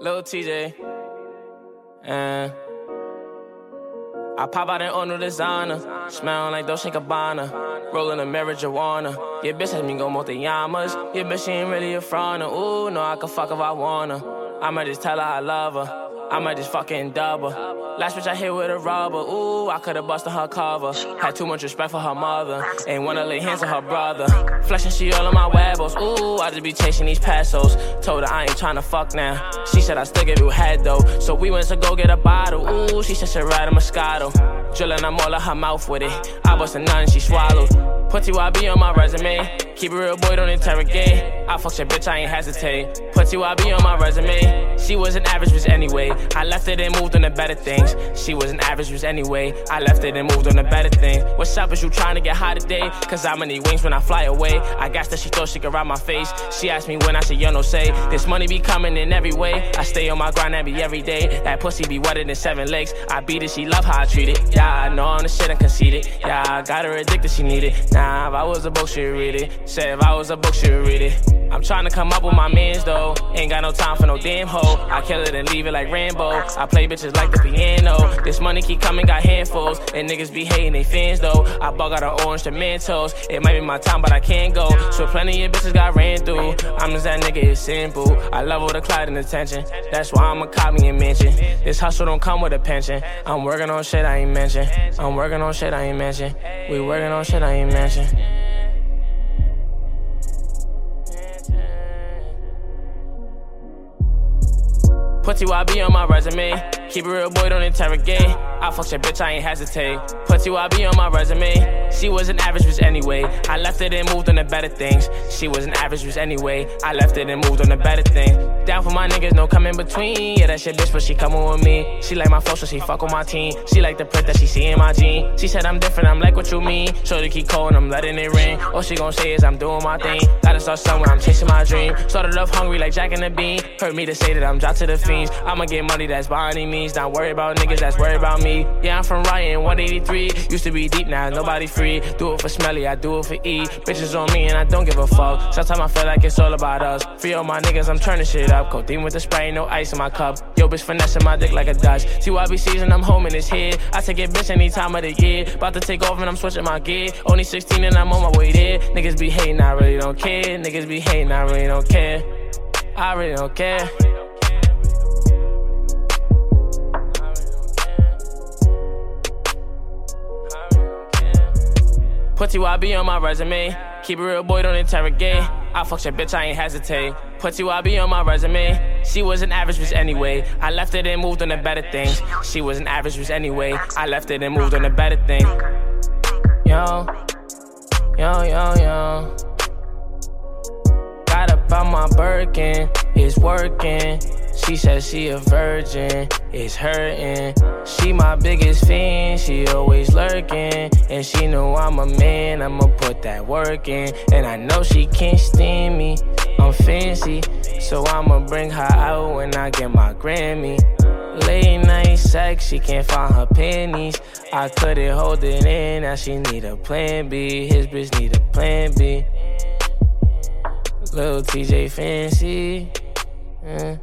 Lil TJ. And I pop out in on new designer. Smell like Dolce Gabbana. Rolling a marijuana. Your bitch has me go multi-yamas. Your bitch, she ain't really a front. Ooh, no, I can fuck if I wanna. I'ma just tell her I love her. I'ma just fucking double. Last bitch I hit with a robber. Ooh, I could've busted her cover. Had too much respect for her mother. Ain't wanna lay hands on her brother. Flashing she all on my webbles. Ooh, I just be chasing these pesos. Told her I ain't tryna fuck now. She said I still give you head though. So we went to go get a bottle. Ooh, she said she ride a Moscato. Drilling, I'm all in her mouth with it. I busted none, she swallowed. Putty YB on my resume. Keep it real, boy, don't interrogate. I fuck your bitch, I ain't hesitate. Put you, I be on my resume. She was an average bitch anyway. I left it and moved on to better things. She was an average bitch anyway. I left it and moved on to better things. What's up, is you trying to get high today? Cause I'ma need wings when I fly away. I guess that she thought she could ride my face. She asked me when I said, yo, no say. This money be coming in every way. I stay on my grind every every day. That pussy be wetter than seven legs. I beat it, she love how I treat it. Yeah, I know I'm the shit and conceited. Yeah, I got her addicted, she need it. Nah, if I was a book, she'd read it. Said if I was a book, she'd read it. I'm trying to come up with my mans though. Ain't got no time for no damn hoe. I kill it and leave it like Rambo. I play bitches like the piano. This money keep coming, got handfuls. And niggas be hating they fans though. I bug out an orange to Mentos. It might be my time, but I can't go. So plenty of bitches got ran through. I'm just that nigga, it's simple. I love all the cloud and attention. That's why I'ma cop me a mansion. This hustle don't come with a pension. I'm working on shit I ain't mention. I'm working on shit I ain't mention. We working on shit I ain't mention. Putty be on my resume. Keep it real, boy, don't interrogate. I fuck your bitch, I ain't hesitate. Putty YB on my resume. She was an average bitch anyway. I left it and moved on to better things. She was an average bitch anyway. I left it and moved on to better things. Down for my niggas, no come in between. Yeah, that shit bitch, but she coming with me. She like my flow, so she fuck with my team. She like the print that she see in my jean. She said I'm different, I'm like what you mean. Shorty keep calling, I'm letting it ring. All she gon' say is I'm doing my thing. Gotta start somewhere, I'm chasing my dream. Started off hungry like Jack and the Bean. Heard me to say that I'm dropped to the fiends. I'ma get money that's by any means. Not worry about niggas that's worried about me. Yeah, I'm from Ryan, 183. Used to be deep, now nobody free. Do it for smelly, I do it for E. Bitches on me and I don't give a fuck. Sometimes I feel like it's all about us. Free all my niggas, I'm turning shit up. Codeine with the spray, no ice in my cup. Yo, bitch finessing my dick like a Dutch. TYB season, I'm home in his head. I take it bitch any time of the year. About to take off and I'm switching my gear. Only 16 and I'm on my way there. Niggas be hating, I really don't care. Niggas be hating, I really don't care. I really don't care. Putty YB on my resume. Keep it real, boy, don't interrogate. I fuck your bitch, I ain't hesitate. Putty YB on my resume. She was an average bitch anyway. I left it and moved on to better things. She was an average bitch anyway. I left it and moved on to better things. Yo, yo, yo, yo. Got up on my Birkin, it's working. She said she a virgin, it's hurting. She my biggest fan, she always lurking. And she know I'm a man, I'ma put that work in. And I know she can't stand me, I'm fancy. So I'ma bring her out when I get my Grammy. Late night sex, she can't find her panties. I couldn't hold it in, now she need a plan B. His bitch need a plan B. Little TJ fancy. Uh.